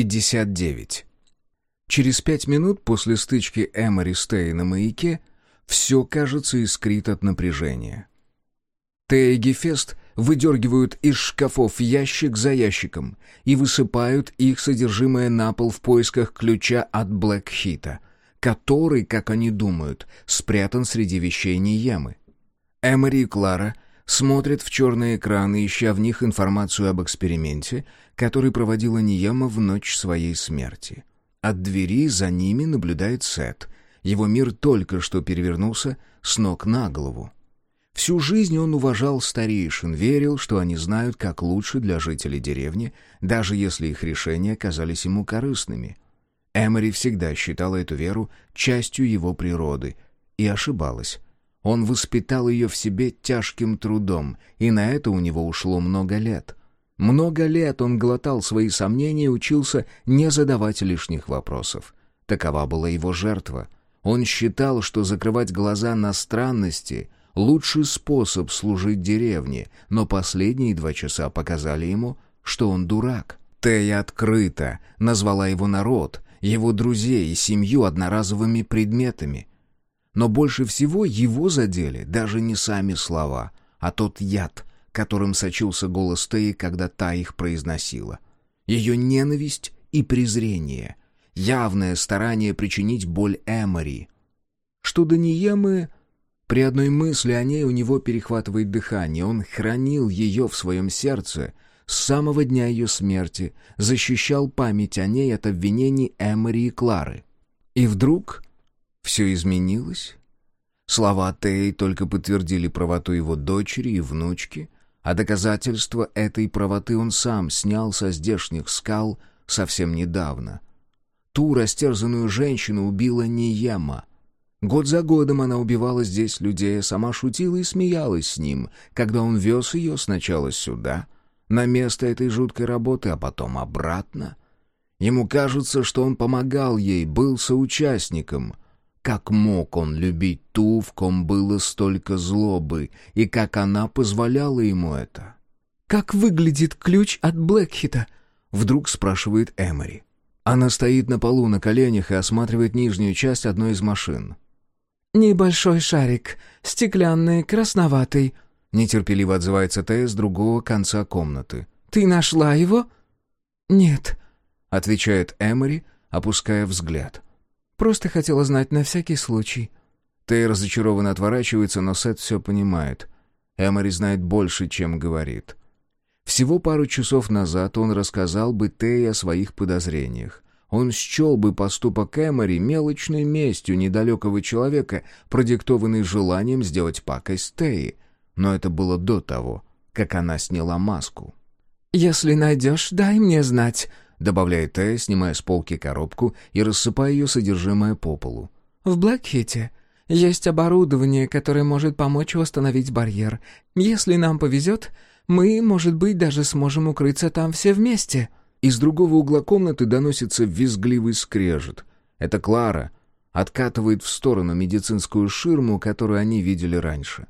59. Через пять минут после стычки Эмори с Тей на маяке все, кажется, искрит от напряжения. Тея и Гефест выдергивают из шкафов ящик за ящиком и высыпают их содержимое на пол в поисках ключа от Блэкхита, который, как они думают, спрятан среди вещей Ниямы. Эмори и Клара смотрят в черные экраны, ища в них информацию об эксперименте, который проводила Нияма в ночь своей смерти. От двери за ними наблюдает Сет. Его мир только что перевернулся с ног на голову. Всю жизнь он уважал старейшин, верил, что они знают, как лучше для жителей деревни, даже если их решения казались ему корыстными. Эмори всегда считала эту веру частью его природы и ошибалась. Он воспитал ее в себе тяжким трудом, и на это у него ушло много лет. Много лет он глотал свои сомнения и учился не задавать лишних вопросов. Такова была его жертва. Он считал, что закрывать глаза на странности — лучший способ служить деревне, но последние два часа показали ему, что он дурак. Тея открыто назвала его народ, его друзей и семью одноразовыми предметами. Но больше всего его задели даже не сами слова, а тот яд, которым сочился голос Теи, когда та их произносила. Ее ненависть и презрение, явное старание причинить боль Эмори. Что до Ниемы, при одной мысли о ней у него перехватывает дыхание, он хранил ее в своем сердце с самого дня ее смерти, защищал память о ней от обвинений Эмори и Клары. И вдруг все изменилось. Слова Тей только подтвердили правоту его дочери и внучки — а доказательства этой правоты он сам снял со здешних скал совсем недавно. Ту растерзанную женщину убила Ниема. Год за годом она убивала здесь людей, а сама шутила и смеялась с ним, когда он вез ее сначала сюда, на место этой жуткой работы, а потом обратно. Ему кажется, что он помогал ей, был соучастником — как мог он любить ту, в ком было столько злобы, и как она позволяла ему это? «Как выглядит ключ от Блэкхита?» — вдруг спрашивает Эмори. Она стоит на полу на коленях и осматривает нижнюю часть одной из машин. «Небольшой шарик, стеклянный, красноватый», — нетерпеливо отзывается Тея с другого конца комнаты. «Ты нашла его?» «Нет», — отвечает Эмори, опуская взгляд. Просто хотела знать на всякий случай». Тей разочарованно отворачивается, но Сет все понимает. Эмори знает больше, чем говорит. Всего пару часов назад он рассказал бы Тей о своих подозрениях. Он счел бы поступок Эмори мелочной местью недалекого человека, продиктованной желанием сделать пакость Теи. Но это было до того, как она сняла маску. «Если найдешь, дай мне знать», добавляет Тея, снимая с полки коробку и рассыпая ее содержимое по полу. «В Блэкхите есть оборудование, которое может помочь восстановить барьер. Если нам повезет, мы, может быть, даже сможем укрыться там все вместе». Из другого угла комнаты доносится визгливый скрежет. Это Клара откатывает в сторону медицинскую ширму, которую они видели раньше.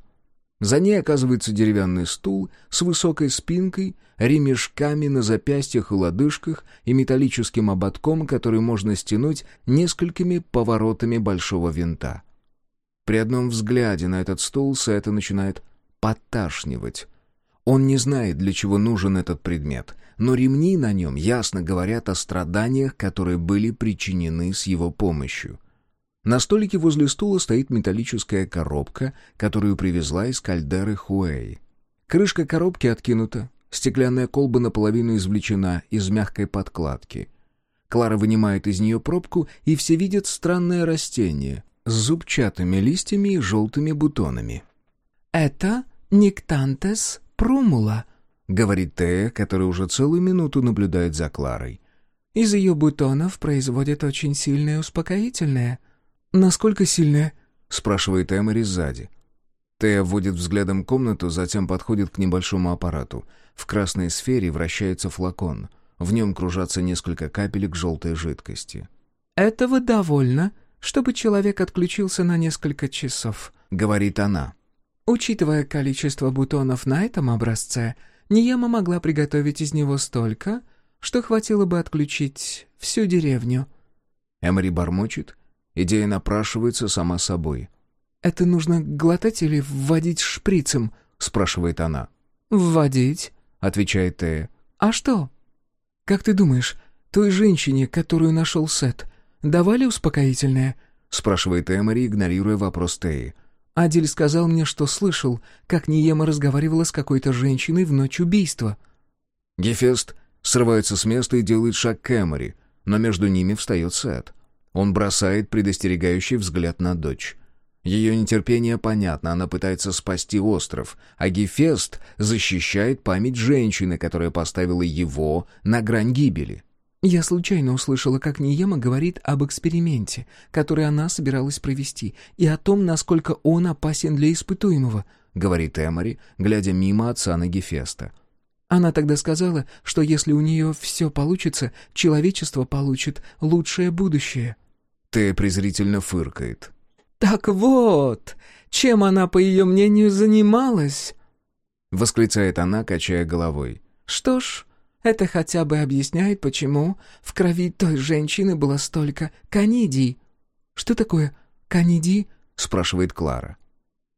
За ней оказывается деревянный стул с высокой спинкой, ремешками на запястьях и лодыжках и металлическим ободком, который можно стянуть несколькими поворотами большого винта. При одном взгляде на этот стул Сета начинает поташнивать. Он не знает, для чего нужен этот предмет, но ремни на нем ясно говорят о страданиях, которые были причинены с его помощью — на столике возле стула стоит металлическая коробка, которую привезла из кальдеры Хуэй. Крышка коробки откинута, стеклянная колба наполовину извлечена из мягкой подкладки. Клара вынимает из нее пробку, и все видят странное растение с зубчатыми листьями и желтыми бутонами. «Это Никтантес прумула», — говорит Тея, которая уже целую минуту наблюдает за Кларой. «Из ее бутонов производят очень сильное успокоительное». «Насколько сильная?» — спрашивает Эмори сзади. Тея вводит взглядом комнату, затем подходит к небольшому аппарату. В красной сфере вращается флакон. В нем кружатся несколько капелек желтой жидкости. «Этого довольно, чтобы человек отключился на несколько часов», — говорит она. «Учитывая количество бутонов на этом образце, Ниема могла приготовить из него столько, что хватило бы отключить всю деревню». Эмори бормочет. Идея напрашивается сама собой. «Это нужно глотать или вводить шприцем?» — спрашивает она. «Вводить», — отвечает Тея. «А что?» «Как ты думаешь, той женщине, которую нашел Сет, давали успокоительное?» — спрашивает Эмори, игнорируя вопрос Теи. Адиль сказал мне, что слышал, как Ниема разговаривала с какой-то женщиной в ночь убийства. Гефест срывается с места и делает шаг к Эмори, но между ними встает Сет. Он бросает предостерегающий взгляд на дочь. Ее нетерпение понятно, она пытается спасти остров, а Гефест защищает память женщины, которая поставила его на грань гибели. Я случайно услышала, как Ниема говорит об эксперименте, который она собиралась провести, и о том, насколько он опасен для испытуемого, — говорит Эмори, глядя мимо отца на Гефеста. Она тогда сказала, что если у нее все получится, человечество получит лучшее будущее. Ты презрительно фыркает. «Так вот, чем она, по ее мнению, занималась?» Восклицает она, качая головой. «Что ж, это хотя бы объясняет, почему в крови той женщины было столько канидий». «Что такое канидий?» — спрашивает Клара.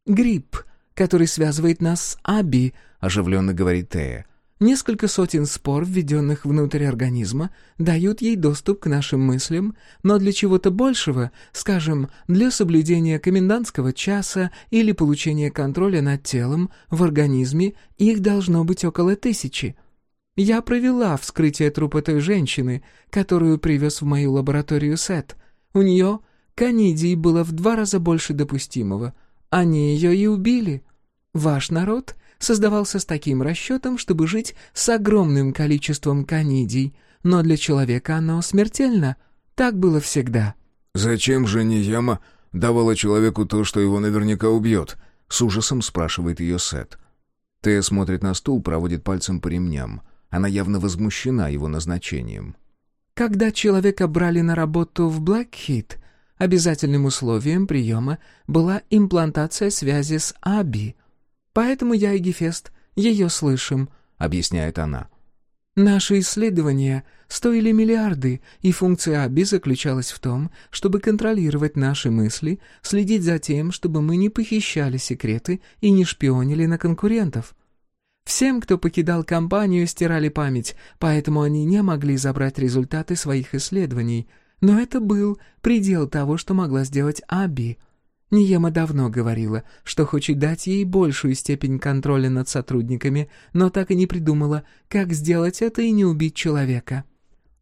«Грипп, который связывает нас с Аби», — оживленно говорит Тея. Несколько сотен спор, введенных внутрь организма, дают ей доступ к нашим мыслям, но для чего-то большего, скажем, для соблюдения комендантского часа или получения контроля над телом, в организме их должно быть около тысячи. Я провела вскрытие трупа той женщины, которую привез в мою лабораторию Сет. У нее канидий было в два раза больше допустимого. Они ее и убили. Ваш народ создавался с таким расчетом, чтобы жить с огромным количеством канидий, но для человека оно смертельно. Так было всегда. «Зачем же Нияма давала человеку то, что его наверняка убьет?» — с ужасом спрашивает ее Сет. Тея смотрит на стул, проводит пальцем по ремням. Она явно возмущена его назначением. «Когда человека брали на работу в Блэкхит, обязательным условием приема была имплантация связи с Аби, Поэтому я и Гефест ее слышим», — объясняет она. «Наши исследования стоили миллиарды, и функция АБИ заключалась в том, чтобы контролировать наши мысли, следить за тем, чтобы мы не похищали секреты и не шпионили на конкурентов. Всем, кто покидал компанию, стирали память, поэтому они не могли забрать результаты своих исследований. Но это был предел того, что могла сделать Аби — Ниема давно говорила, что хочет дать ей большую степень контроля над сотрудниками, но так и не придумала, как сделать это и не убить человека.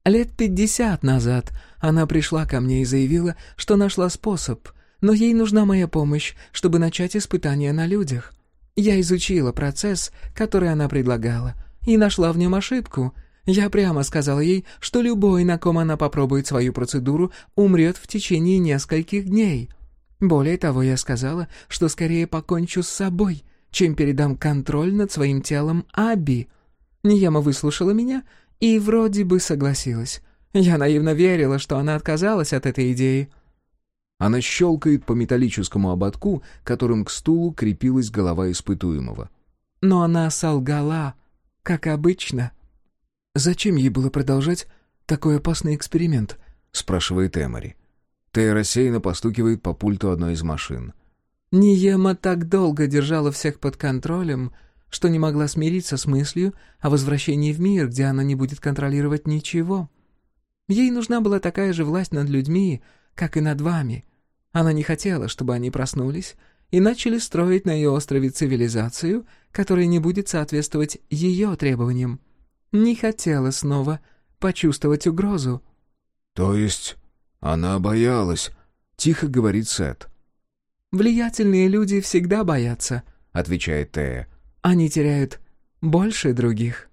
Лет пятьдесят назад она пришла ко мне и заявила, что нашла способ, но ей нужна моя помощь, чтобы начать испытания на людях. Я изучила процесс, который она предлагала, и нашла в нем ошибку. Я прямо сказала ей, что любой, на ком она попробует свою процедуру, умрет в течение нескольких дней — более того, я сказала, что скорее покончу с собой, чем передам контроль над своим телом Аби. Нияма выслушала меня и вроде бы согласилась. Я наивно верила, что она отказалась от этой идеи. Она щелкает по металлическому ободку, которым к стулу крепилась голова испытуемого. Но она солгала, как обычно. «Зачем ей было продолжать такой опасный эксперимент?» — спрашивает Эмори. Тея рассеянно постукивает по пульту одной из машин. Ниема так долго держала всех под контролем, что не могла смириться с мыслью о возвращении в мир, где она не будет контролировать ничего. Ей нужна была такая же власть над людьми, как и над вами. Она не хотела, чтобы они проснулись и начали строить на ее острове цивилизацию, которая не будет соответствовать ее требованиям. Не хотела снова почувствовать угрозу. «То есть «Она боялась», — тихо говорит Сет. «Влиятельные люди всегда боятся», — отвечает Тея. «Они теряют больше других».